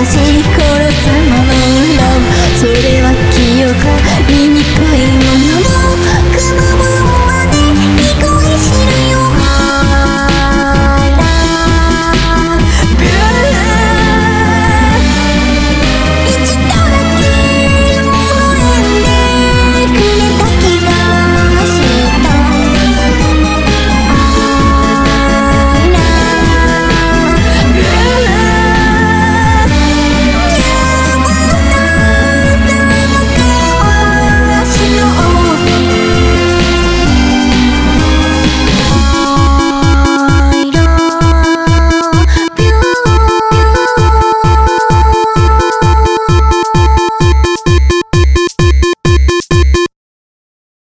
I see